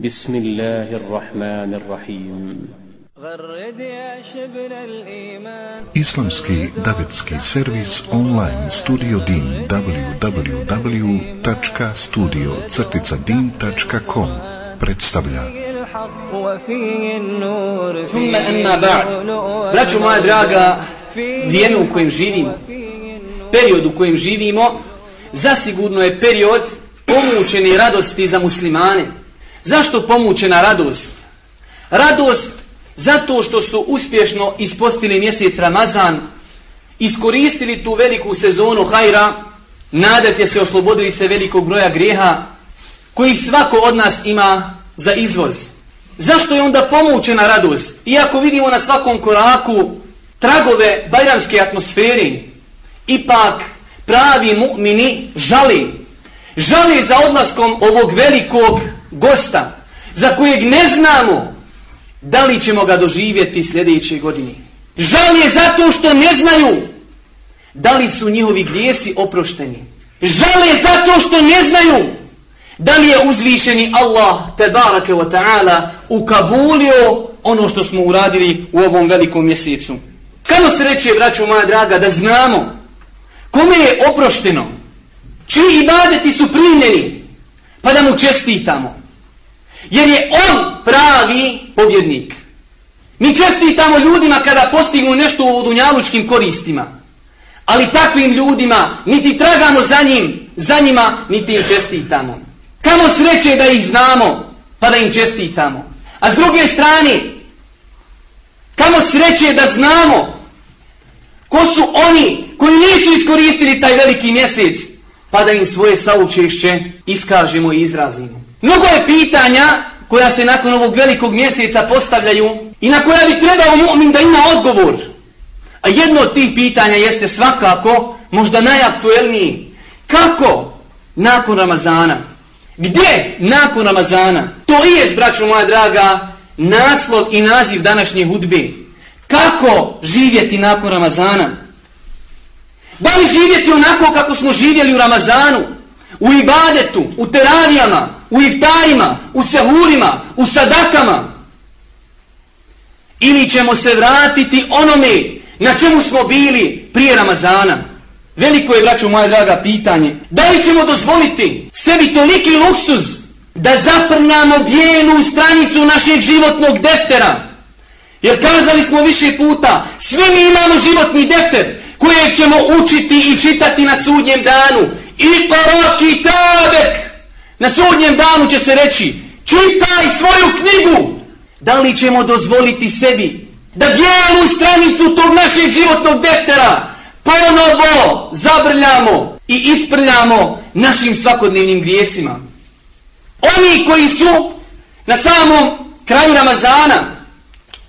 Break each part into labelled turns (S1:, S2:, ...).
S1: بسم الله الرحمن الرحيم
S2: Islamski davetski servis online studio din www.studio-din.com predstavlja
S3: ثم أما بعد Braćo moja draga, vrijeme u kojem živimo, period u kojem živimo, zasigurno je period pomučene radosti za muslimane. Zašto pomučena radost? Radost zato što su uspješno ispostili mjesec Ramazan, iskoristili tu veliku sezonu hajra, nadate se oslobodili se velikog broja grijeha, koji svako od nas ima za izvoz. Zašto je onda pomučena radost? Iako vidimo na svakom koraku tragove bajramske atmosfere, ipak pravi mu'mini žali. Žali za odlaskom ovog velikog gosta, za kojeg ne znamo da li ćemo ga doživjeti sljedeće godine. Žal je zato što ne znaju da li su njihovi grijesi oprošteni. Žal je zato što ne znaju da li je uzvišeni Allah tebarake wa ta'ala ukabulio ono što smo uradili u ovom velikom mjesecu. Kako se reče, braću moja draga, da znamo kome je oprošteno, čiji ibadeti su primljeni, pa da mu čestitamo. Jer je on pravi pobjednik. Mi čestitamo ljudima kada postignu nešto u dunjalučkim koristima. Ali takvim ljudima niti tragamo za njim, za njima niti im čestitamo. Kamo sreće da ih znamo, pa da im čestitamo. A s druge strane, kamo sreće da znamo ko su oni koji nisu iskoristili taj veliki mjesec, pa da im svoje saučešće iskažemo i izrazimo. Mnogo je pitanja koja se nakon ovog velikog mjeseca postavljaju i na koja bi trebao mu'min da ima odgovor. A jedno od tih pitanja jeste svakako, možda najaktuelniji. Kako nakon Ramazana? Gdje nakon Ramazana? To i je, braćo moja draga, naslov i naziv današnje hudbe. Kako živjeti nakon Ramazana? Da li živjeti onako kako smo živjeli u Ramazanu? U ibadetu, u teravijama, u iftarima, u sehurima, u sadakama? Ili ćemo se vratiti onome na čemu smo bili prije Ramazana? Veliko je, vraću moja draga, pitanje. Da li ćemo dozvoliti sebi toliki luksuz da zaprnjamo bijelu stranicu našeg životnog deftera? Jer kazali smo više puta, svi mi imamo životni defter koje ćemo učiti i čitati na sudnjem danu. I kitabek. Na sudnjem danu će se reći, čitaj svoju knjigu. Da li ćemo dozvoliti sebi da bijelu stranicu tog našeg životnog deftera ponovo zabrljamo i isprljamo našim svakodnevnim grijesima. Oni koji su na samom kraju Ramazana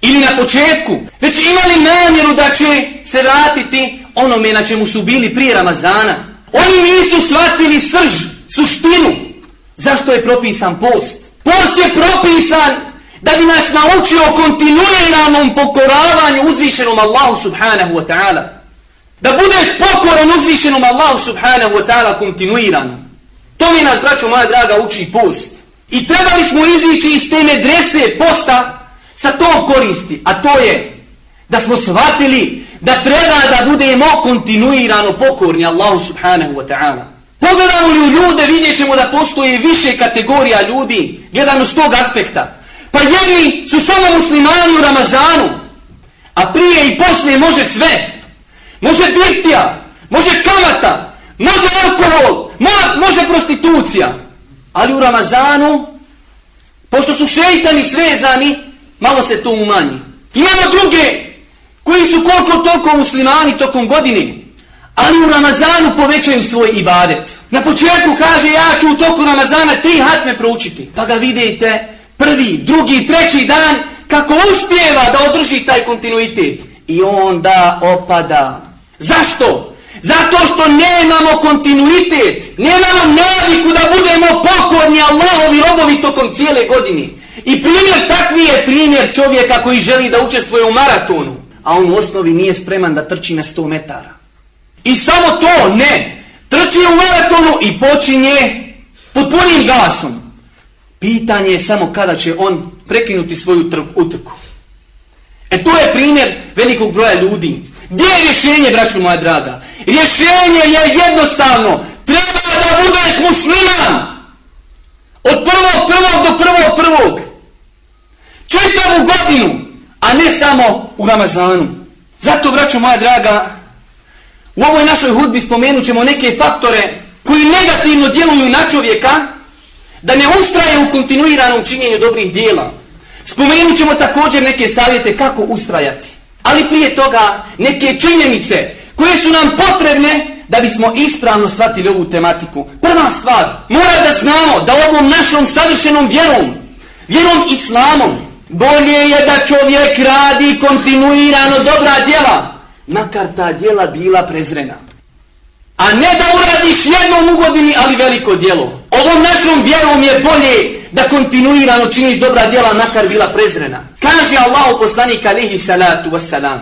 S3: ili na početku već imali namjeru da će se vratiti onome na čemu su bili prije Ramazana. Oni nisu shvatili srž, suštinu. Zašto je propisan post? Post je propisan da bi nas naučio kontinuiranom pokoravanju uzvišenom Allahu subhanahu wa ta'ala. Da budeš pokoran uzvišenom Allahu subhanahu wa ta'ala kontinuirano. To mi nas, braćo moja draga, uči post. I trebali smo izići iz te medrese posta sa tom koristi. A to je da smo shvatili da treba da budemo kontinuirano pokorni Allahu subhanahu wa ta'ala. Pogledamo li u ljude, vidjet ćemo da postoje više kategorija ljudi, gledano s tog aspekta. Pa jedni su samo muslimani u Ramazanu, a prije i poslije može sve. Može birtija, može kamata, može alkohol, može prostitucija. Ali u Ramazanu, pošto su šeitani svezani, malo se to umanji. Imamo druge koji su koliko toliko muslimani tokom godine, ali u Ramazanu povećaju svoj ibadet. Na početku kaže ja ću u toku Ramazana tri hatme proučiti. Pa ga vidite prvi, drugi, treći dan kako uspjeva da održi taj kontinuitet. I onda opada. Zašto? Zato što nemamo kontinuitet, nemamo naviku da budemo pokorni Allahovi robovi tokom cijele godine. I primjer takvi je primjer čovjeka koji želi da učestvuje u maratonu a on u osnovi nije spreman da trči na 100 metara. I samo to, ne. Trči u maratonu i počinje pod punim gasom. Pitanje je samo kada će on prekinuti svoju utrku. E to je primjer velikog broja ljudi. Gdje je rješenje, braću moja draga? Rješenje je jednostavno. Treba da budeš musliman. Od prvog prvog do prvog prvog. Čitavu godinu, a ne samo u Ramazanu. Zato, braću moja draga, u ovoj našoj hudbi spomenut ćemo neke faktore koji negativno djeluju na čovjeka da ne ustraje u kontinuiranom činjenju dobrih dijela. Spomenut ćemo također neke savjete kako ustrajati. Ali prije toga neke činjenice koje su nam potrebne da bismo ispravno shvatili ovu tematiku. Prva stvar, mora da znamo da ovom našom savršenom vjerom, vjerom islamom, bolje je da čovjek radi kontinuirano dobra djela, makar ta djela bila prezrena. A ne da uradiš jednom u godini, ali veliko djelo. Ovom našom vjerom je bolje da kontinuirano činiš dobra djela, makar bila prezrena. Kaže Allah poslanik alihi salatu wassalam.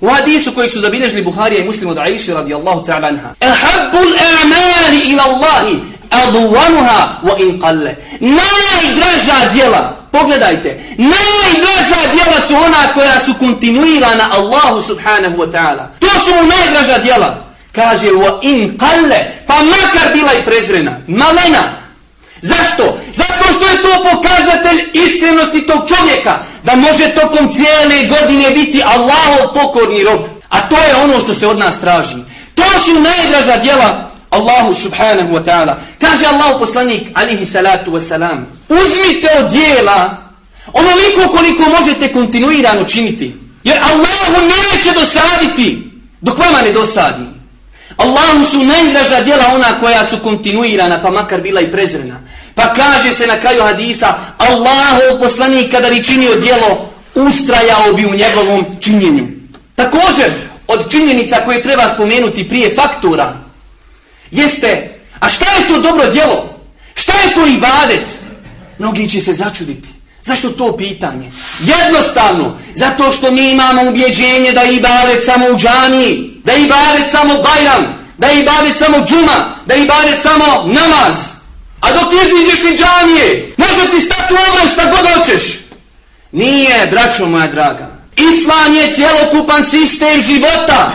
S3: U hadisu kojeg su zabilježili Buharija i Muslim od Aisha radijallahu ta'ala anha. Ehabbul a'mali ila Allahi aduwanuha wa in qalle. Najdraža djela, pogledajte, najdraža djela su ona koja su kontinuirana Allahu subhanahu wa ta'ala. To su mu najdraža djela. Kaže, wa in qalle, pa makar bila i prezrena. Malena, Zašto? Zato što je to pokazatelj iskrenosti tog čovjeka. Da može tokom cijele godine biti Allahov pokorni rob. A to je ono što se od nas traži. To su najdraža djela Allahu subhanahu wa ta'ala. Kaže Allah poslanik alihi salatu wa salam. Uzmite od dijela onoliko koliko možete kontinuirano činiti. Jer Allahu neće dosaditi dok vama ne dosadi. Allahu su najdraža djela ona koja su kontinuirana pa makar bila i prezrena. Pa kaže se na kraju hadisa, Allahov poslanik kada bi činio djelo, ustrajao bi u njegovom činjenju. Također, od činjenica koje treba spomenuti prije faktura, jeste, a šta je to dobro djelo? Šta je to ibadet? Mnogi će se začuditi. Zašto to pitanje? Jednostavno, zato što mi imamo ubjeđenje da ibadet samo u džani, da ibadet samo bajram, da ibadet samo džuma, da ibadet samo namaz. A dok iziđeš i džanije, može ti stati u obran šta god hoćeš. Nije, braćo moja draga. Islam je cjelokupan sistem života.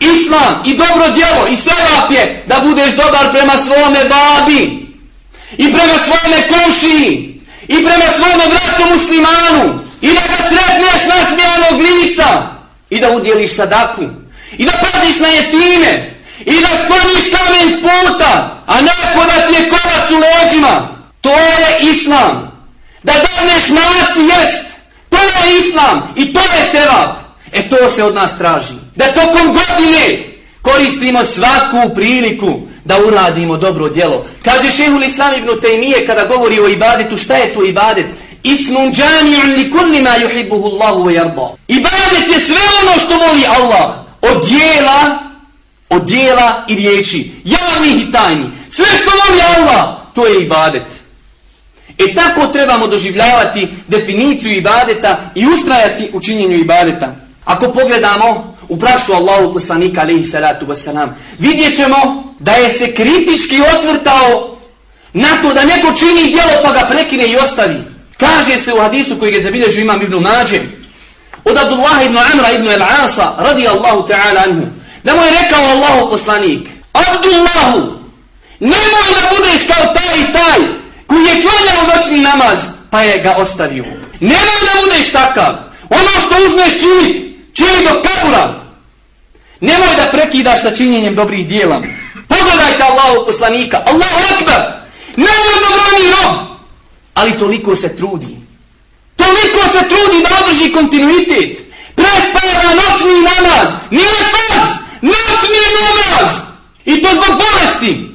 S3: Islam i dobro djelo i sevap je da budeš dobar prema svome babi i prema svome komšiji i prema svome vratu muslimanu i da ga sretneš na smijanog lica i da udjeliš sadaku i da paziš na jetine i da skloniš kamen s puta, a neko da ti je kovac u leđima. To je islam. Da davneš maci jest. To je islam. I to je sevap. E to se od nas traži. Da tokom godine koristimo svaku priliku da uradimo dobro djelo. Kaže šehul islam ibn Taymiye kada govori o ibadetu, šta je to ibadet? Ismun džami'un li kullima yuhibbuhu Allahu wa yarda. Ibadet je sve ono što voli Allah. Od djela, od djela i riječi, javnih i tajni. Sve što voli Allah, to je ibadet. E tako trebamo doživljavati definiciju ibadeta i ustrajati u činjenju ibadeta. Ako pogledamo u praksu Allahu poslanika alaihi salatu wasalam, vidjet ćemo da je se kritički osvrtao na to da neko čini djelo pa ga prekine i ostavi. Kaže se u hadisu koji je zabilježio imam ibn Mađe od Abdullah ibn Amra ibn al-Asa radijallahu ta'ala anhu da mu je rekao Allahu poslanik Abdullahu nemoj da budeš kao taj i taj koji je klanjao noćni namaz pa je ga ostavio nemoj da budeš takav ono što uzmeš činiti, čini do kabura. Nemoj da prekidaš sa činjenjem dobrih dijela. Pogledajte Allahu poslanika. Allahu akbar. Nemoj da rob. Ali toliko se trudi. Toliko se trudi da održi kontinuitet. Prespava noćni namaz. Nije farz. Noćni namaz. I to zbog bolesti.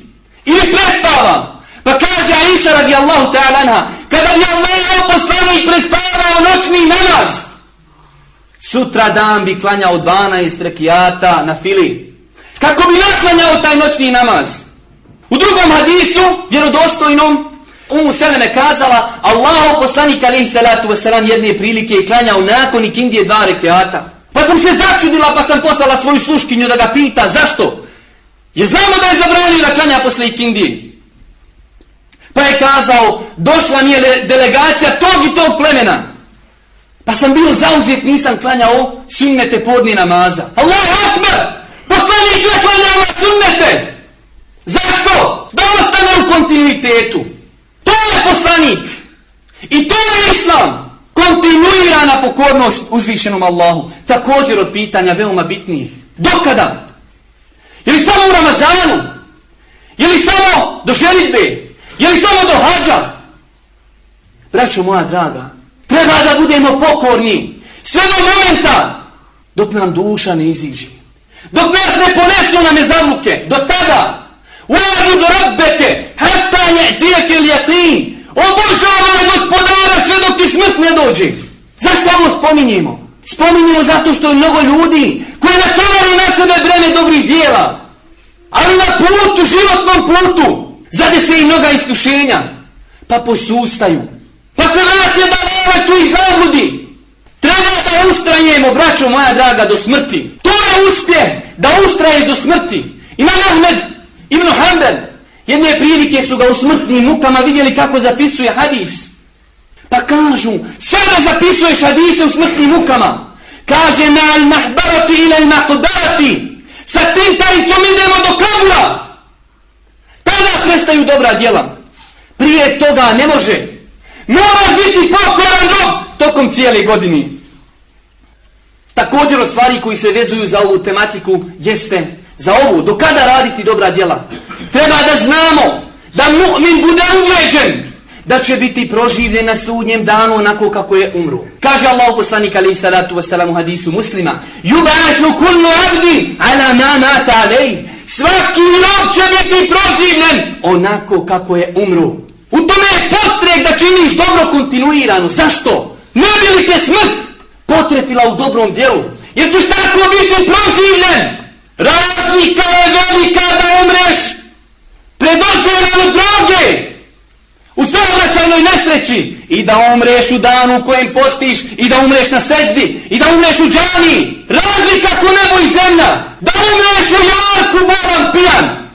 S3: Ili prespava. Pa kaže Aisha radijallahu ta'ala anha kada bi Allah poslanik prespavao noćni namaz sutra dan bi klanjao 12 rekiata na fili kako bi naklanjao taj noćni namaz u drugom hadisu vjerodostojnom Umu Seleme kazala Allahu poslanik alihi salatu wasalam jedne prilike je klanjao nakon ikindije dva rekiata Pa sam se začudila pa sam poslala svoju sluškinju da ga pita zašto. Je znamo da je zabranio da klanja posle ikindije. Pa je kazao, došla mi je delegacija tog i tog plemena. Pa sam bio zauzet, nisam klanjao sunnete podni namaza. Allah akbar! Poslanik ne klanjao sunnete! Zašto? Da ostane u kontinuitetu. To je poslanik. I to je islam. Kontinuirana pokornost uzvišenom Allahu. Također od pitanja veoma bitnih. Dokada? Je li samo u Ramazanu? Je li samo do ženitbe? Je li samo do hađa? Braćo moja draga, treba da budemo pokorni sve do momenta dok nam duša ne iziđe. Dok nas ne ponesu na mezavluke, do tada Uabud rabbeke, hatta nje'tijeke jatin. Obožavaj gospodara sve dok ti smrt ne dođe. Zašto ovo spominjemo? Spominjemo zato što je mnogo ljudi koji natovari na sebe breme dobrih dijela. Ali na putu, životnom putu, zade se i mnoga iskušenja. Pa posustaju. Pa se vrati da vole i zabludi. Treba da ustrajemo, braćo moja draga, do smrti. To je uspjeh, da ustraješ do smrti. Imam Ahmed, Ibn Hanbel, jedne prilike su ga u smrtnim mukama vidjeli kako zapisuje hadis. Pa kažu, sada zapisuješ hadise u smrtnim mukama. Kaže, ma al mahbarati ila al mahbarati. Sa tim taricom idemo do kabura. Tada prestaju dobra djela. Prije toga ne može. Moraš biti pokoran rob tokom cijele godine. Također od stvari koji se vezuju za ovu tematiku jeste za ovu, do kada raditi dobra djela. Treba da znamo da mu'min bude uvređen, da će biti proživljen na sudnjem danu onako kako je umru. Kaže Allah poslanik alaih salatu wasalam u hadisu muslima, Yuba'athu kullu abdin ala ma mata alaih. Svaki rob će biti proživljen onako kako je umru. U tome je podstrek da činiš dobro kontinuirano. Zašto? Ne bi li te smrt potrefila u dobrom dijelu? Jer ćeš tako biti proživljen. Razlika je velika da umreš pred od droge u saobraćajnoj nesreći i da umreš u danu u kojem postiš i da umreš na seđdi i da umreš u džani. Razlika ko nebo i zemlja. Da umreš u jarku bolan pijan.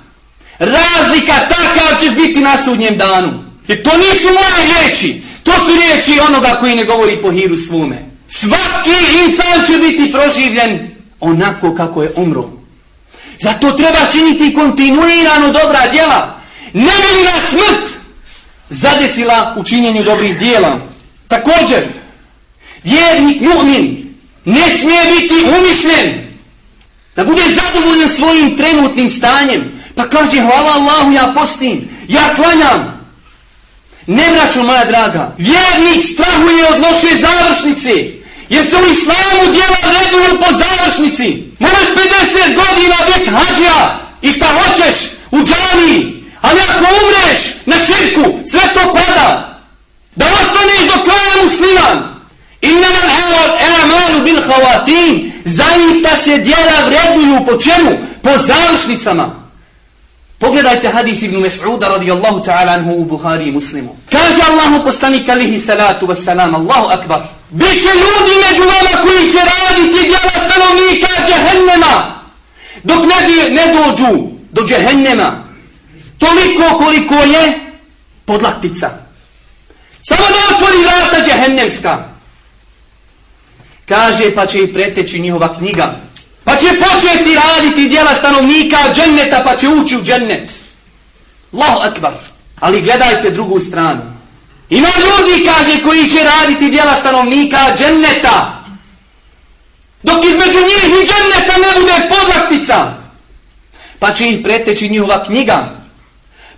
S3: Razlika takav ćeš biti na sudnjem danu. I to nisu moje riječi. To su riječi onoga koji ne govori po hiru svome. Svaki insan će biti proživljen onako kako je umro. Zato treba činiti kontinuirano dobra djela. Ne bi li nas smrt zadesila u činjenju dobrih djela. Također, vjernik mu'min ne smije biti umišljen da bude zadovoljan svojim trenutnim stanjem. Pa kaže, hvala Allahu, ja postim, ja klanjam. Ne vraću, moja draga, vjernik strahuje od loše završnice. Jer se u islamu djela reduju po završnici. Možeš 50 godina biti hađija i šta hoćeš u džani. Ali ako umreš na širku, sve to pada. Da ostaneš do kraja musliman. Innama al-amalu bil havatim. Zaista se djela vreduju po čemu? Po završnicama. Pogledajte hadis ibn Mas'uda radijallahu ta'ala anhu u Buhari i Muslimu. Kaže Allahu poslanik alihi salatu wassalam, Allahu akbar. Biće ljudi među vama koji će raditi djela stanovnika džehennema. Dok ne, ne dođu do džehennema. Toliko koliko je podlaktica. Samo da otvori vrata džehennemska. Kaže pa će i preteći njihova knjiga. Će početi raditi djela stanovnika dženneta pa će ući u džennet. Allahu akbar. Ali gledajte drugu stranu. Ima ljudi, kaže, koji će raditi djela stanovnika dženneta. Dok između njih i dženneta ne bude podlaktica. Pa će ih preteći njihova knjiga.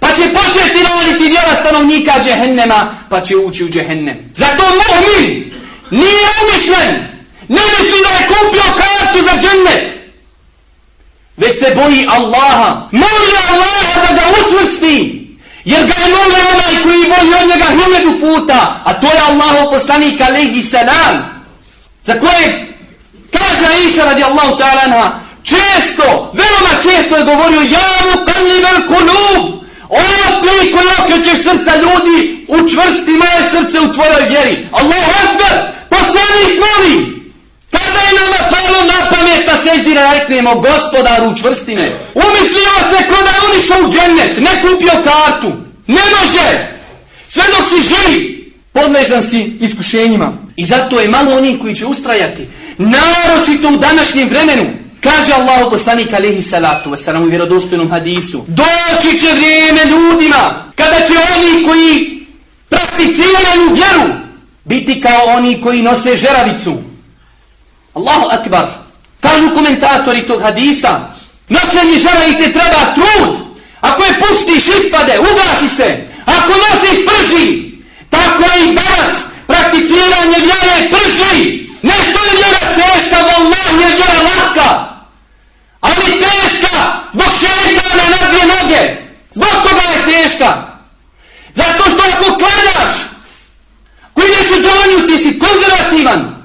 S3: Pa će početi raditi djela stanovnika džehennema, pa će ući u džehennem. Zato mu'min nije umišljen. Ne misli da je kupio kartu za džennet. Već se boji Allaha. Moli Allaha da ga učvrsti. Jer ga je molio onaj koji voli od njega hiljedu puta, a to je Allahu poslanik alaihi salam, za kojeg kaže Aisha radi Allahu ta'ala često, veoma često je govorio, ja mu kalim el kulub, ono ti koji okrećeš srca ljudi, učvrsti moje srce u tvojoj vjeri. Allahu akbar, poslanik moli, nama palo na pamet da seždi reknemo, gospodaru učvrsti me, umislio se ko da je unišao u džennet, ne kupio kartu, Ne može! Sve dok si živ, podležan si iskušenjima. I zato je malo onih koji će ustrajati. Naročito u današnjem vremenu. Kaže Allahu poslanik alaihi salatu wasalam u vjerodostojnom hadisu. Doći će vrijeme ljudima kada će oni koji prakticiraju vjeru biti kao oni koji nose žeravicu. Allahu akbar. Kažu komentatori tog hadisa. Noćenje žeravice treba trud. Ako je pustiš ispade, ugasi se. Ako nosiš prži. Tako i danas prakticiranje vjere prži. Nešto je vjera teška, vallah je vjera lahka. Ali teška zbog šeitana na dvije noge. Zbog toga je teška. Zato što ako kladaš, ako ideš u džanju, ti si konzervativan.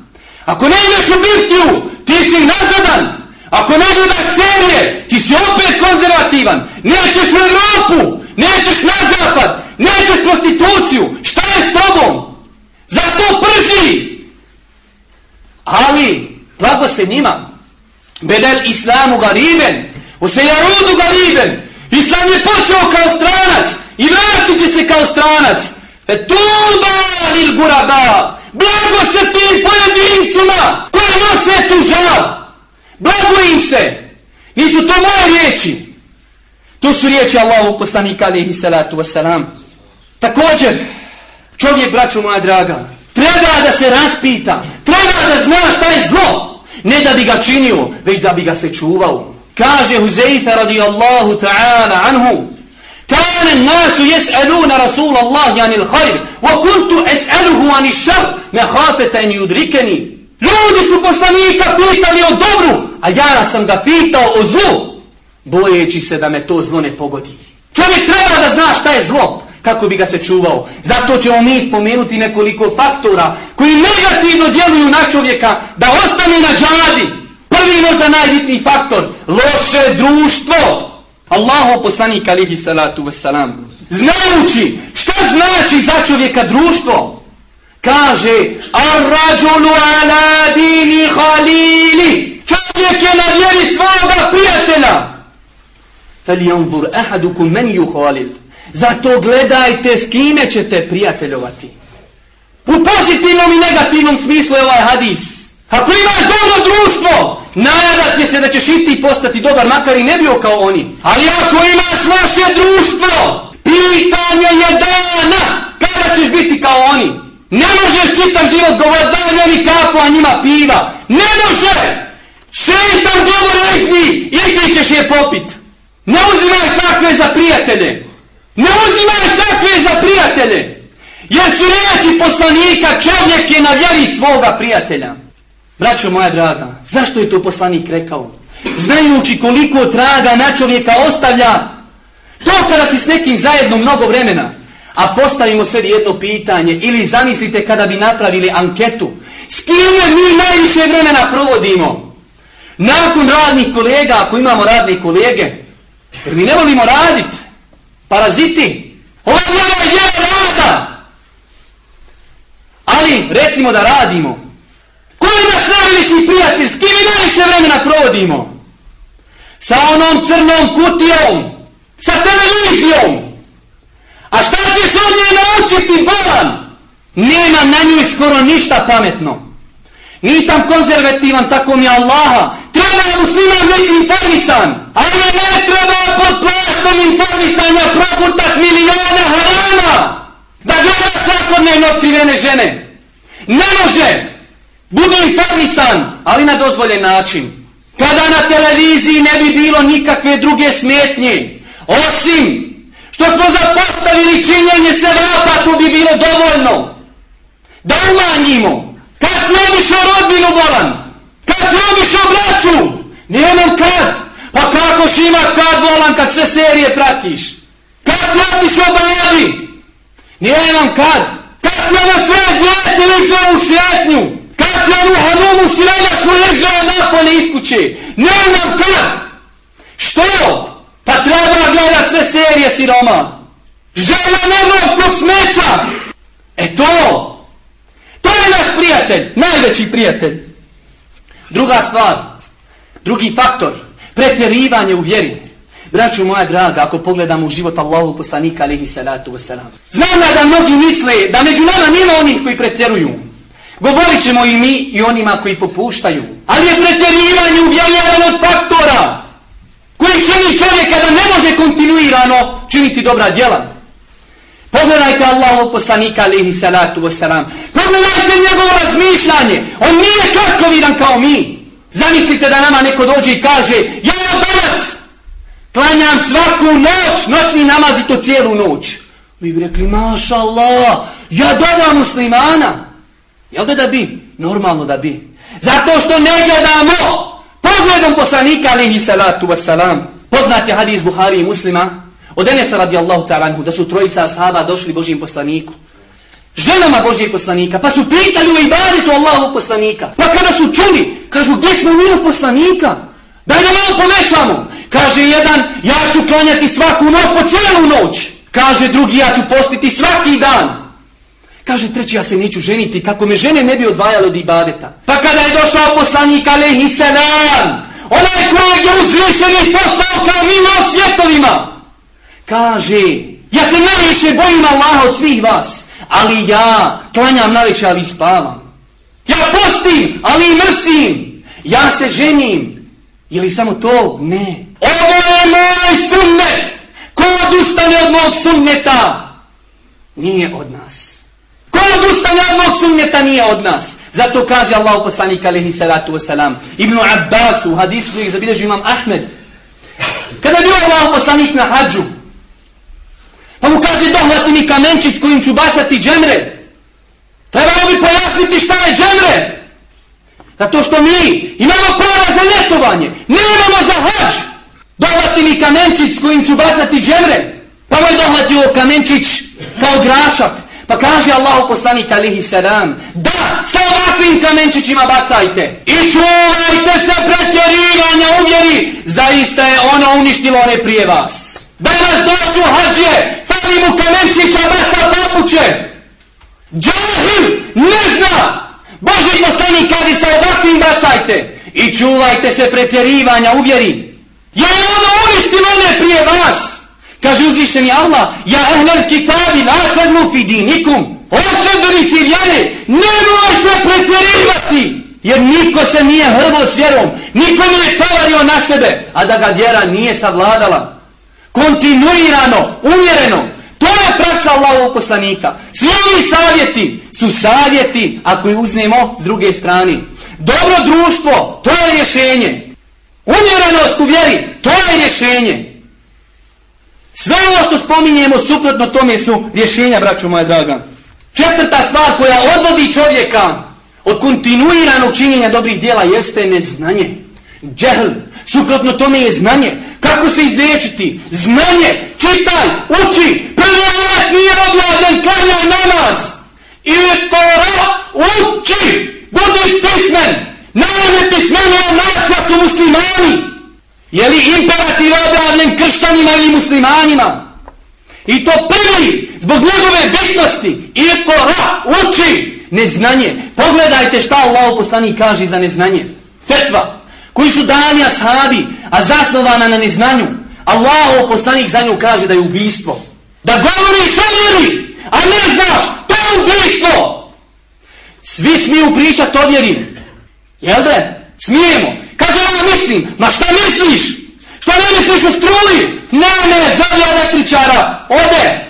S3: Ako ne ideš u birtiju, ti si nazadan. Ako ne gledaš serije, ti si opet konzervativan. Nećeš u Evropu, nećeš na zapad, nećeš prostituciju. Šta je s tobom? Zato prži. Ali, blago se njima. Bedel islamu gariben, u sejarudu gariben. Islam je počeo kao stranac i vratit će se kao stranac. E tuba lil guraba. Blago se tim pojedincima koji nose tu žal. Blago im se. Nisu to moje riječi. To su riječi Allahu poslanika alihi salatu wasalam. Također, čovjek, braću moja draga, treba da se raspita, treba da zna šta je zlo. Ne da bi ga činio, već da bi ga se čuvao. Kaže Huzeyfe radijallahu ta'ala anhu, كان الناس يسألون رسول الله عن الخير وكنت أسأله عن الشر مخافة أن يدركني Ljudi su poslanika pitali o dobru, a ja sam ga pitao o zlu, bojeći se da me to zlo ne pogodi. Čovjek treba da zna šta je zlo, kako bi ga se čuvao. Zato ćemo mi spomenuti nekoliko faktora koji negativno djeluju na čovjeka da ostane na džadi. Prvi možda najbitniji faktor, loše društvo. Allahu poslanik alihi salatu wasalam, znajući šta znači za čovjeka društvo kaže ar-rađulu ala dini halili čovjek je na vjeri svoga prijatelja. Fel janvur men ju halil zato gledajte s kime ćete prijateljovati. U pozitivnom i negativnom smislu je ovaj hadis. Ako imaš dobro društvo, nadat je se da ćeš i i postati dobar, makar i ne bio kao oni. Ali ako imaš loše društvo, pitanje je dana kada ćeš biti kao oni. Ne možeš čitav život govoriti daj meni kafu, a njima piva. Ne može! Šeitan iz njih i ti ćeš je popit. Ne uzimaj takve za prijatelje. Ne uzimaj takve za prijatelje. Jer su reći poslanika čovjek je na vjeri svoga prijatelja. Braćo moja draga, zašto je to poslanik rekao? Znajući koliko traga na čovjeka ostavlja, to kada si s nekim zajedno mnogo vremena, a postavimo sebi jedno pitanje, ili zamislite kada bi napravili anketu, s kime mi najviše vremena provodimo? Nakon radnih kolega, ako imamo radne kolege, jer mi ne volimo raditi, paraziti, ova djela je djela rada, ali recimo da radimo, je naš najveći prijatelj? S kim mi najviše vremena provodimo? Sa onom crnom kutijom? Sa televizijom? A šta ćeš od nje naučiti, bolan? Nema na njoj skoro ništa pametno. Nisam konzervativan, tako mi Allaha. Treba musliman biti informisan. Ali ne treba pod plaštom informisanja proputat milijona harama. Da gleda svakodnevno otkrivene žene. Ne može. Budi informisan, ali na dozvoljen način. Kada na televiziji ne bi bilo nikakve druge smetnje, osim što smo zapostavili činjenje se vapa, tu bi bilo dovoljno. Da umanjimo. Kad si obišao rodbinu bolan? Kad si obišao braću? Nijednom kad? Pa kako si ima kad bolan kad sve serije pratiš? Kad pratiš o babi? Nijednom kad? Kad si na sve djete izveo u šetnju? Kad se hanumu siromašnu izveo napolje iz kuće? Ne nam kad? Što? Pa treba gledat sve serije siroma. Žena nevrovskog smeća. E to. To je naš prijatelj. Najveći prijatelj. Druga stvar. Drugi faktor. Pretjerivanje u vjeri. Braću moja draga, ako pogledamo u život Allahu poslanika alihi salatu wasalam. Znam da mnogi misle da među nama nima onih koji pretjeruju. Govorit ćemo i mi i onima koji popuštaju. Ali je pretjerivanje u jedan od faktora koji čini čovjeka da ne može kontinuirano činiti dobra djela. Pogledajte Allahu poslanika alihi salatu wasalam. Pogledajte njegovo razmišljanje. On nije kako vidan kao mi. Zamislite da nama neko dođe i kaže ja danas klanjam svaku noć, noćni namaz i to cijelu noć. Vi bi rekli, maša Allah, ja doba muslimana. Jel da da bi? Normalno da bi. Zato što ne gledamo pogledom poslanika alihi salatu wasalam. Poznat je hadis Buhari i muslima od Enesa radijallahu ta'ala da su trojica ashaba došli Božijem poslaniku. Ženama Božijeg poslanika. Pa su pitali u ibadetu Allahu poslanika. Pa kada su čuli, kažu gdje smo mi u poslanika? Daj da malo povećamo. Kaže jedan, ja ću klanjati svaku noć po cijelu noć. Kaže drugi, ja ću postiti svaki dan. Kaže treći, ja se neću ženiti, kako me žene ne bi odvajalo od ibadeta. Pa kada je došao poslanik Alehi Selam, onaj kojeg je uzvišeni poslao kao milo svjetovima, kaže, ja se najviše bojim Allaha od svih vas, ali ja klanjam najveće, ali spavam. Ja postim, ali i mrsim. Ja se ženim. Je li samo to? Ne. Ovo je moj sunnet. Ko odustane od mog sunneta? Nije od nas. Ko odustane od mog sunneta nije od nas. Zato kaže Allah poslanik alaihi salatu wasalam. Ibnu Abbasu, u hadisu koji zabilježi imam Ahmed. Kada je bio Allah poslanik na hađu. Pa mu kaže dohvati mi kamenčić kojim ću bacati džemre. Trebalo bi pojasniti šta je džemre. Zato što mi imamo para za ljetovanje. Nemamo za hađ. Dohvati mi kamenčić s kojim ću bacati džemre. Pa mu je dohvatio kamenčić kao grašak. Pa kaže Allahu poslanik alihi salam, da, sa ovakvim kamenčićima bacajte. I čuvajte se pretjerivanja uvjeri, zaista je ono uništilo one prije vas. Danas dođu hađije, fali mu kamenčića, baca papuće. Džahil ne zna. Boži poslanik kaže sa ovakvim bacajte. I čuvajte se pretjerivanja uvjeri. Je ono uništilo one prije vas. Kaže uzvišeni Allah, ja ehlel kitabi la kadru fi dinikum. O sredbenici vjere, nemojte pretjerivati. Jer niko se nije hrvo s vjerom. Niko nije tovario na sebe. A da ga vjera nije savladala. Kontinuirano, umjereno. To je praksa Allahovog poslanika. Svi ovi savjeti su savjeti ako ih uznemo s druge strane. Dobro društvo, to je rješenje. Umjerenost u vjeri, to je rješenje. Sve ovo što spominjemo suprotno tome su rješenja, braćo moja draga. Četvrta stvar koja odvodi čovjeka od kontinuiranog činjenja dobrih dijela jeste neznanje. Džehl. Suprotno tome je znanje. Kako se izliječiti? Znanje. Čitaj, uči. Prvi ajet nije obladen, klanjaj namaz. I to uči. Budi pismen. Najme pismenija nacija su muslimani. Je li imperativ objavljen kršćanima ili muslimanima? I to prvi, zbog njegove bitnosti, i ra, uči neznanje. Pogledajte šta Allah poslani kaže za neznanje. Fetva, koji su dani ashabi, a zasnovana na neznanju. Allah poslanik za nju kaže da je ubijstvo. Da govoriš o vjeri, a ne znaš, to je ubijstvo. Svi smiju pričati o vjeri. Jel da? Smijemo. Kaže, ja mislim. Ma šta misliš? Šta ne misliš u struji? Ne, ne, zavlja električara. Ode.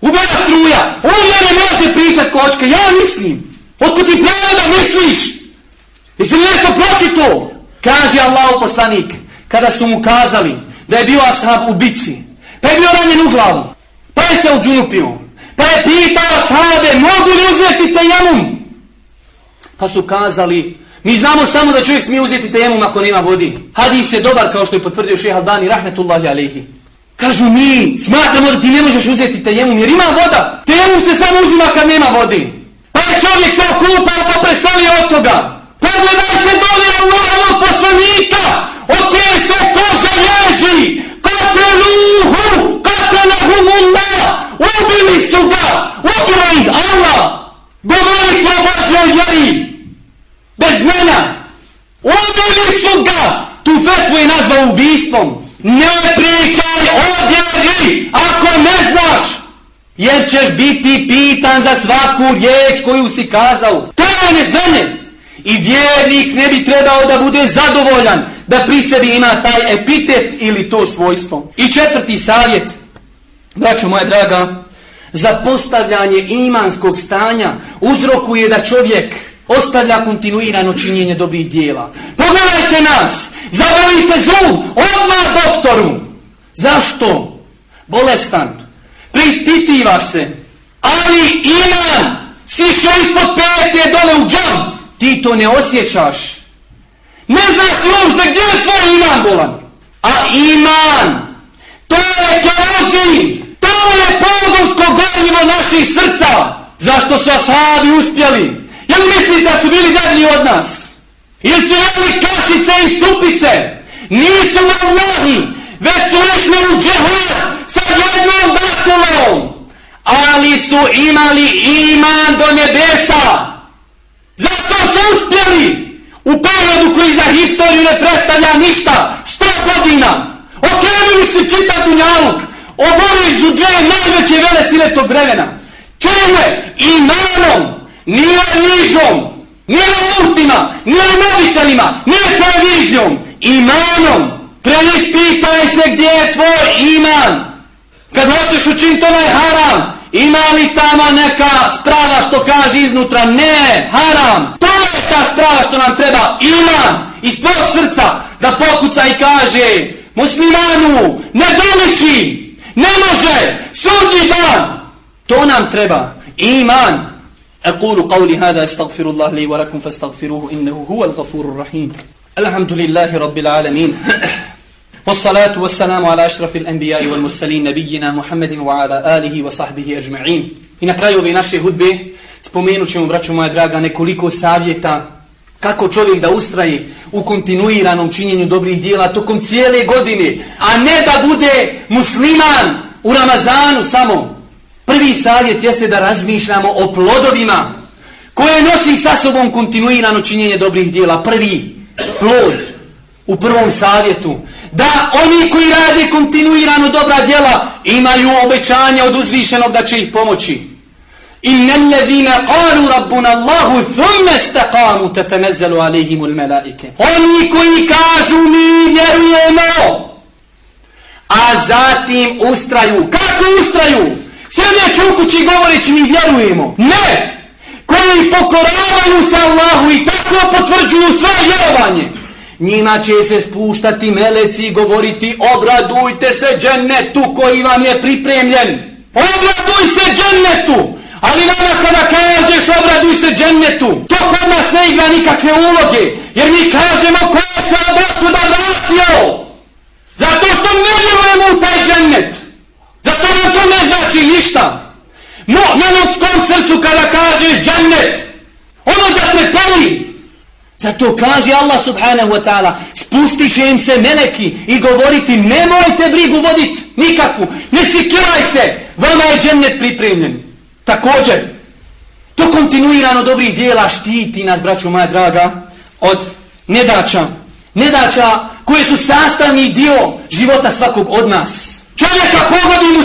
S3: Ubera struja. On mene može pričat kočke. Ja mislim. Otko ti pravo da misliš? Jesi li nešto pročito? Kaže Allah poslanik. Kada su mu kazali da je bio ashab u bici. Pa je bio ranjen u glavu. Pa je se uđunupio. Pa je pitao ashabe, mogu li uzeti tejamum? Pa su kazali, Mi znamo samo da čovjek smije uzeti tejemum ako nema vodi. Hadis je dobar kao što je potvrdio šeha Albani, rahmetullahi alihi. Kažu mi, smatramo da ti ne možeš uzeti tejemum jer ima voda. Tejemum se samo uzima kad nema vodi. Pa je čovjek se okupao pa preselio od toga. Pogledajte dole Allahovog poslanika od koje se koža ježi. Kateluhu, katelahumullah. Ubili su ga, ubila ih Allah. Govorite o Božoj vjeri bez znanja. Ubili su ga. Tu fetvu je nazvao ubistvom. Ne pričaj o vjeri ako ne znaš. Jer ćeš biti pitan za svaku riječ koju si kazao. To je neznanje. I vjernik ne bi trebao da bude zadovoljan da pri sebi ima taj epitet ili to svojstvo. I četvrti savjet, braćo moja draga, za postavljanje imanskog stanja uzrokuje da čovjek ostavlja kontinuirano činjenje dobrih dijela. Pogledajte nas, zavolite zub, odmah doktoru. Zašto? Bolestan. Preispitivaš se. Ali iman, sišao ispod pete dole u džam, ti to ne osjećaš. Ne znaš ti uopšte gdje je tvoj iman bolan. A iman, to je kerozin, to je pogonsko gorivo naših srca. Zašto su ashabi uspjeli? Je li mislite da su bili gadni od nas? Ili su jeli kašice i supice? Nisu na vlahi, već su išli u džehad sa jednom batulom. Ali su imali iman do nebesa. Zato su uspjeli u periodu koji za historiju ne predstavlja ništa. Sto godina. Okrenuli su čitav dunjaluk. Oborili su dve najveće vele sile tog vremena. Čime? Imanom nije nižom, nije autima, nije mobitelima, nije televizijom, imanom. Preispitaj se gdje je tvoj iman. Kad hoćeš učiniti onaj haram, ima li tamo neka sprava što kaže iznutra? Ne, haram. To je ta sprava što nam treba. Iman iz tvojeg srca da pokuca i kaže muslimanu, ne doliči, ne može, sudnji dan. To nam treba. Iman. أقول قولي هذا استغفر الله لي ولكم فاستغفروه إنه هو الغفور الرحيم الحمد لله رب العالمين والصلاة والسلام على أشرف الأنبياء والمرسلين نبينا محمد وعلى آله وصحبه أجمعين I na kraju ove naše hudbe spomenut ćemo, braću moja draga, nekoliko savjeta kako čovjek da ustraje u kontinuiranom činjenju dobrih dijela tokom cijele godine, a ne da bude musliman u Ramazanu samo. Prvi savjet jeste da razmišljamo o plodovima koje nosi sa sobom kontinuirano činjenje dobrih dijela. Prvi plod u prvom savjetu da oni koji rade kontinuirano dobra djela imaju obećanje od uzvišenog da će ih pomoći. Inna alladhina qalu rabbuna Allahu thumma istaqamu tatanazzalu alayhim almalaike. Oni koji kažu mi vjerujemo a zatim ustraju. Kako ustraju? Sjedeći u kući govoreći mi vjerujemo. Ne! Koji pokoravaju se Allahu i tako potvrđuju svoje vjerovanje. Njima će se spuštati meleci i govoriti obradujte se džennetu koji vam je pripremljen. Obraduj se džennetu! Ali nama kada kažeš obraduj se džennetu, to kod nas ne igra nikakve uloge. Jer mi kažemo ko se obratu da vratio. Zato što ne vjerujemo u taj džennet. Zato nam to ne znači ništa. No, na ljudskom srcu kada kažeš džennet, ono zatrepali. Zato kaže Allah subhanahu wa ta'ala, spustit će im se meleki i govoriti, nemojte brigu voditi nikakvu, ne sikiraj se, vama je džennet pripremljen. Također, to kontinuirano dobrih dijela štiti nas, braću moja draga, od nedača. Nedača koje su sastavni dio života svakog od nas. Čovjeka pogodi mu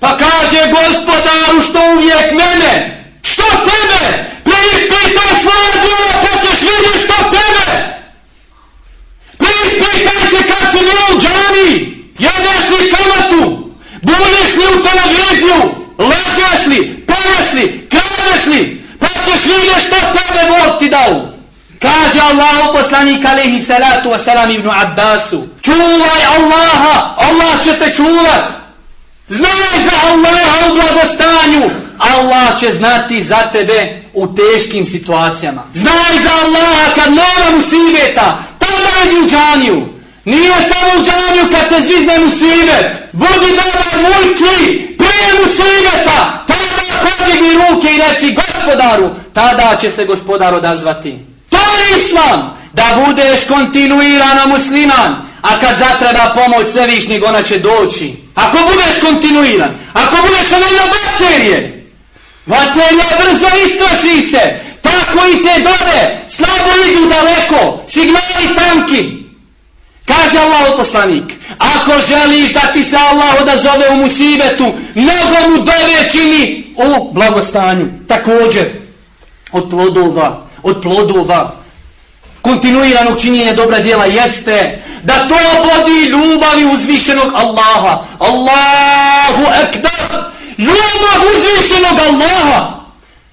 S3: pa kaže gospodaru što uvijek mene, što tebe, preispitaj svoje djela pa ćeš vidjeti što tebe. Preispitaj se kad si bio u džani, jedeš li kamatu, buniš li u televiziju, lažeš li, paraš li, kradeš li, pa ćeš vidjeti što tebe Bog ti dao. Kaže Allah poslanik alaihi salatu wasalam ibn Abbasu. Čuvaj Allaha, Allah će te čuvat. Znaj za Allaha u blagostanju. Allah će znati za tebe u teškim situacijama. Znaj za Allaha kad nema musibeta, tada idi u džaniju. Nije samo u džaniju kad te zvizne musibet. Budi dobar mujki, prije musibeta. Tada podigni ruke i reci gospodaru. Tada će se gospodar odazvati islam da budeš kontinuirano musliman a kad zatreba pomoć svevišnjeg ona će doći. Ako budeš kontinuiran ako budeš onaj na baterije baterija brzo istroši se tako i te dode slabo idu daleko signali tanki. Kaže Allah poslanik, ako želiš da ti se Allah odazove u musibetu, mnogo mu dove čini u blagostanju. Također, od plodova, od plodova, kontinuiranog činjenja dobra djela jeste da to vodi ljubavi uzvišenog Allaha. Allahu ekber! Ljubav uzvišenog Allaha!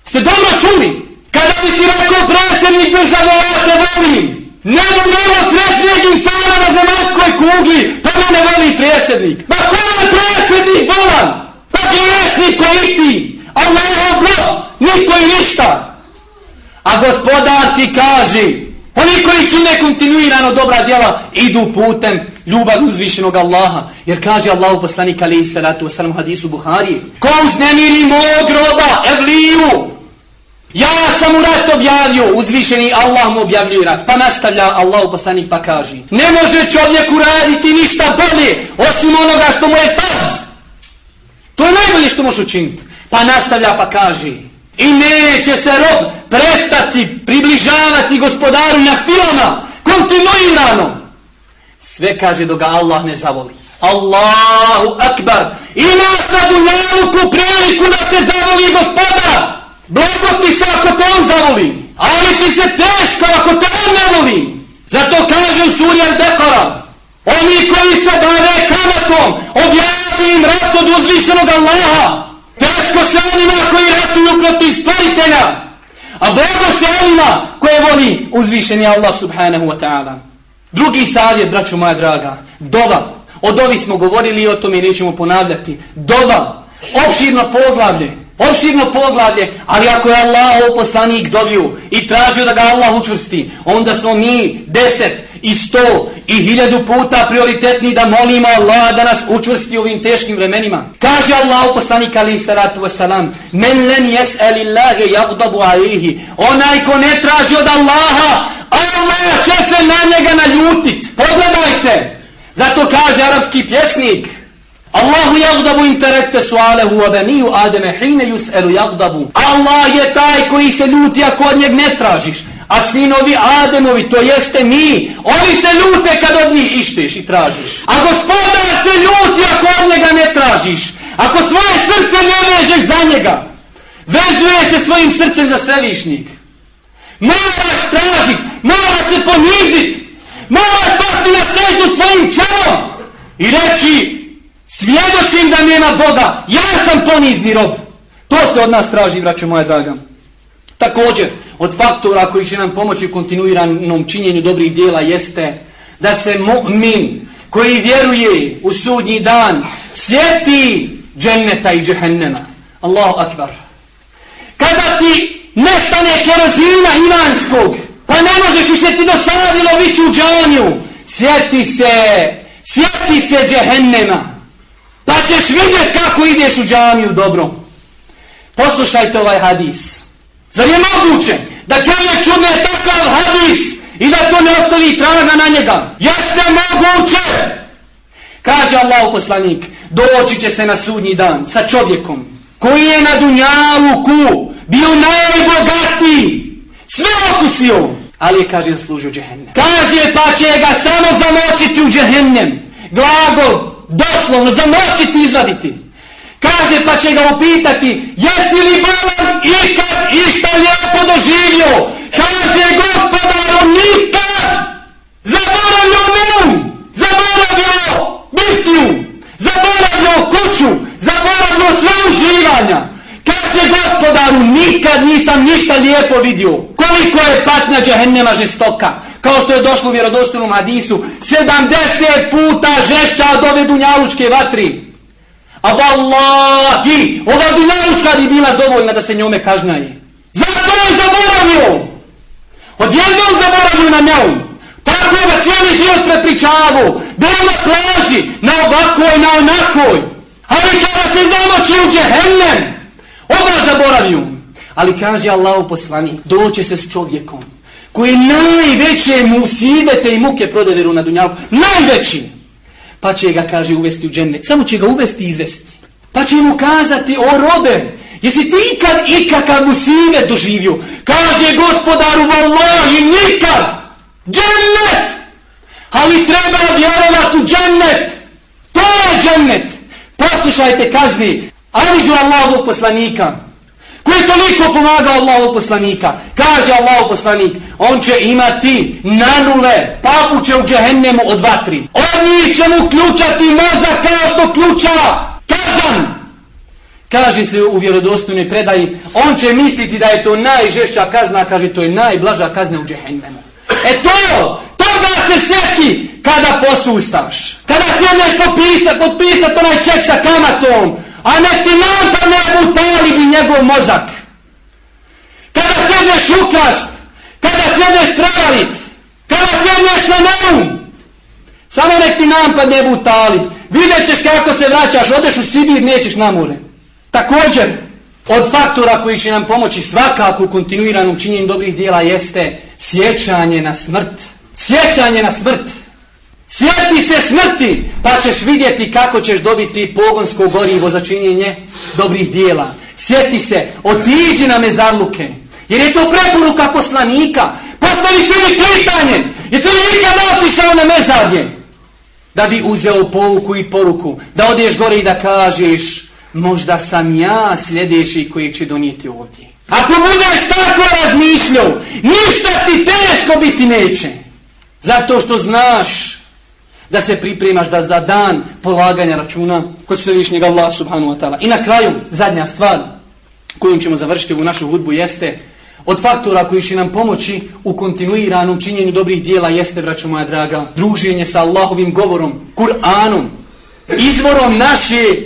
S3: Ste dobro čuli? Kada bi ti rekao predsjednik države, ja te volim. Ne bi bilo sretnijeg insana na zemaljskoj kugli, pa me ne voli predsjednik. Ma ko je predsjednik volan? Pa griješnik koji ti. Allah je niko i ništa. A gospodar ti kaže, oni koji čine kontinuirano dobra djela, idu putem ljubav uzvišenog Allaha. Jer kaže Allah u poslanika alaihi salatu wasalam hadisu Buhari, ko uznemiri mog roba, evliju, Ja sam mu rat objavio, uzvišeni Allah mu objavljuje rat. Pa nastavlja Allah u poslanik pa kaže. Ne može čovjek uraditi ništa bolje osim onoga što mu je farz. To je najbolje što može učiniti. Pa nastavlja pa kaže. I neće se rob prestati približavati gospodaru na filama kontinuirano. Sve kaže dok ga Allah ne zavoli. Allahu akbar. Imaš na dunjaluku priliku da te zavoli gospodar. Blago ti se ako te on zavoli, ali ti se teško ako te on ne voli. Zato kaže u suri Al-Dekara, oni koji se bave kamatom, objavi im rat od uzvišenog Allaha. Teško se protiv stvaritelja, a blago se onima koje voli uzvišeni Allah subhanahu wa ta'ala. Drugi savjet, braću moja draga, dova. O dovi smo govorili i o tome nećemo ponavljati. Dova, opširno poglavlje, Opširno poglavlje, ali ako je Allah poslanik doviju i tražio da ga Allah učvrsti, onda smo mi deset i sto i hiljadu puta prioritetni da molimo Allah da nas učvrsti u ovim teškim vremenima. Kaže Allah poslanik alaihi salatu wasalam, men len jes'eli Allahe jagdabu alihi, onaj ko ne traži od Allaha, Allah će se na njega naljutit. Pogledajte, zato kaže arapski pjesnik, Allahu jagdabu im terekte sualehu wa beniju Ademe hine yus'elu jagdabu. Allah je taj koji se ljuti ako od njeg ne tražiš. A sinovi Ademovi, to jeste mi, oni se ljute kad od njih išteš i tražiš. A gospodar se ljuti ako od njega ne tražiš. Ako svoje srce ne vežeš za njega, vezuješ se svojim srcem za svevišnik. Moraš tražit, moraš se ponizit, moraš pasti na sreću svojim čelom i reći, Svjedočim da nema Boga. Ja sam ponizni rob. To se od nas traži, braćo moja draga. Također, od faktora koji će nam pomoći u kontinuiranom činjenju dobrih dijela jeste da se mu'min koji vjeruje u sudnji dan sjeti dženneta i džehennema. Allahu akbar. Kada ti nestane kerozina imanskog, pa ne možeš više ti dosadilo biti u džanju, sjeti se, sjeti se džehennema. Pa ćeš vidjet kako ideš u džamiju dobro. Poslušajte ovaj hadis. Zar je moguće da čovjek čudne takav hadis i da to ne ostavi traga na njega? Jeste moguće! Kaže Allah poslanik, doći će se na sudnji dan sa čovjekom koji je na dunjaluku bio najbogatiji, sve okusio, ali je, kaže, zaslužio džehennem. Kaže, pa će ga samo zamočiti u džehennem. Glagol, doslovno zamočiti izvaditi. Kaže pa će ga upitati, jesi li balan ikad išta lijepo doživio? Kaže gospodaru nikad! Zaboravio neum! Zaboravio bitiju! Zaboravio kuću! Zaboravio sve uživanja! Kaže gospodaru, nikad nisam ništa lijepo vidio. Koliko je patnja džehennema žestoka? Kao što je došlo u vjerodostojnom hadisu, 70 puta žešća od ove dunjalučke vatri. A vallahi, ova dunjalučka bi bila dovoljna da se njome kažnaje. Zato je zaboravio. Odjednom zaboravio na njom. Tako ga cijeli život prepričavao. Bilo na plaži, na ovakoj, na onakoj. Ali kada se zamoči u džehennem, Oba zaboravio. Ali kaže Allah poslani, doće se s čovjekom koji najveće musibete i muke prodeveru na dunjalku. Najveći. Pa će ga, kaže, uvesti u džennet. Samo će ga uvesti i izvesti. Pa će mu kazati, o robe, jesi ti ikad ikakav musive doživio? Kaže gospodaru, vallahi, nikad. Džennet. Ali treba vjerovat u džennet. To je džennet. Poslušajte kazni. Aliđu Allahovog poslanika. Koji je toliko pomagao Allahov poslanika. Kaže Allahov poslanik. On će imati nanule. papuće u džehennemu od vatri. On njih će mu ključati maza kao što ključa kazan. Kaže se u vjerodostojnoj predaji. On će misliti da je to najžešća kazna. Kaže to je najblaža kazna u džehennemu. E to, je, toga se sjeti kada posustaš. Kada ti je nešto pisat, potpisat onaj ček sa kamatom, a ne ti nam pa ne bu talibi njegov mozak. Kada ti ukrast, kada ti jedeš prevarit, kada ti na neum, samo nek ti nam pa ne talib. Vidjet ćeš kako se vraćaš, odeš u Sibir, nećeš na more. Također, od faktora koji će nam pomoći svakako u kontinuiranom činjenju dobrih dijela jeste sjećanje na smrt. Sjećanje na smrt. Sjeti se smrti, pa ćeš vidjeti kako ćeš dobiti pogonsko gorivo za činjenje dobrih dijela. Sjeti se, otiđi na mezarluke, jer je to preporuka poslanika. Postavi sebi pitanje, jesi li nikada otišao na mezarje? Da bi uzeo pouku i poruku, da odeš gore i da kažeš, možda sam ja sljedeći koji će donijeti ovdje. Ako budeš tako razmišljao, ništa ti teško biti neće. Zato što znaš da se pripremaš da za dan polaganja računa kod svevišnjeg Allah subhanu wa ta'ala. I na kraju, zadnja stvar kojom ćemo završiti u našu hudbu jeste od faktora koji će nam pomoći u kontinuiranom činjenju dobrih dijela jeste, braćo moja draga, druženje sa Allahovim govorom, Kur'anom, izvorom naše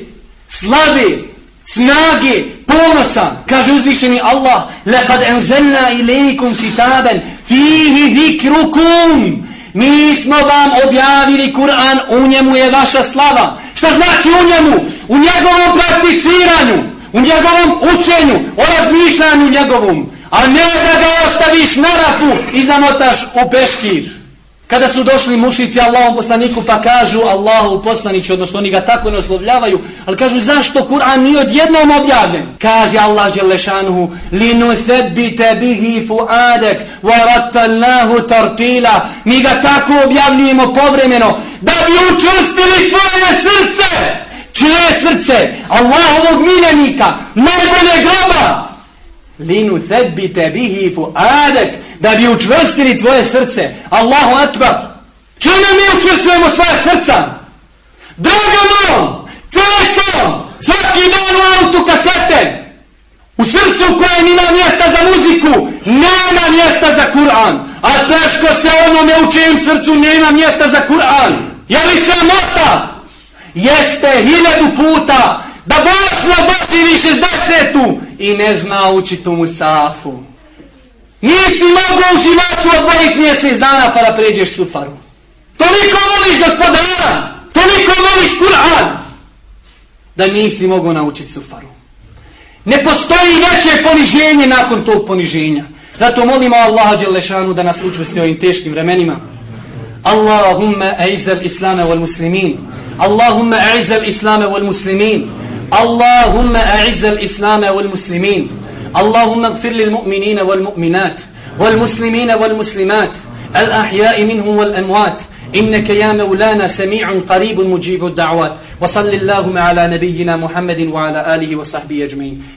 S3: slabe, snage, ponosa. Kaže uzvišeni Allah, لَقَدْ أَنْزَلْنَا إِلَيْكُمْ كِتَابًا فِيهِ ذِكْرُكُمْ Mi smo vam objavili Kur'an, u njemu je vaša slava. Šta znači u njemu? U njegovom prakticiranju, u njegovom učenju, o razmišljanju njegovom. A ne da ga ostaviš na rafu i zamotaš u peškir. Kada su došli mušici Allahom poslaniku pa kažu Allahu poslaniću, odnosno oni ga tako ne oslovljavaju, ali kažu zašto Kur'an nije odjednom objavljen? Kaže Allah Želešanuhu Linu thebite bihi fuadek varattallahu tartila Mi ga tako objavljujemo povremeno da bi učustili tvoje srce. Čije srce? Allahovog miljenika, najbolje groba. Linu sebite bihi fuadek da bi učvrstili tvoje srce. Allahu akbar. Čime mi učvrstujemo svoje srca? Dragomom, cecom, svaki dan u autu kasete. U srcu koje nima mjesta za muziku, nema mjesta za Kur'an. A teško se onome u čijem srcu nema mjesta za Kur'an. Je li sramota? Jeste hiljadu puta da boš na bocini šestdesetu i ne zna učiti u Musafu. Nisi mogu u životu odvojiti mjesec dana pa da pređeš sufaru. Toliko voliš gospodara, toliko voliš Kur'an, da nisi mogu naučiti sufaru. Ne postoji veće poniženje nakon tog poniženja. Zato molimo Allaha Đelešanu da nas učvrsti ovim teškim vremenima. Allahumma a'izzal islame wal muslimin. Allahumma a'izzal islame wal muslimin. A'izzal islame wal muslimin. اللهم اغفر للمؤمنين والمؤمنات والمسلمين والمسلمات. الأحياء منهم والأموات. إنك يا مولانا سميع قريب مجيب الدعوات. وصل اللهم على نبينا محمد وعلى آله وصحبه أجمعين.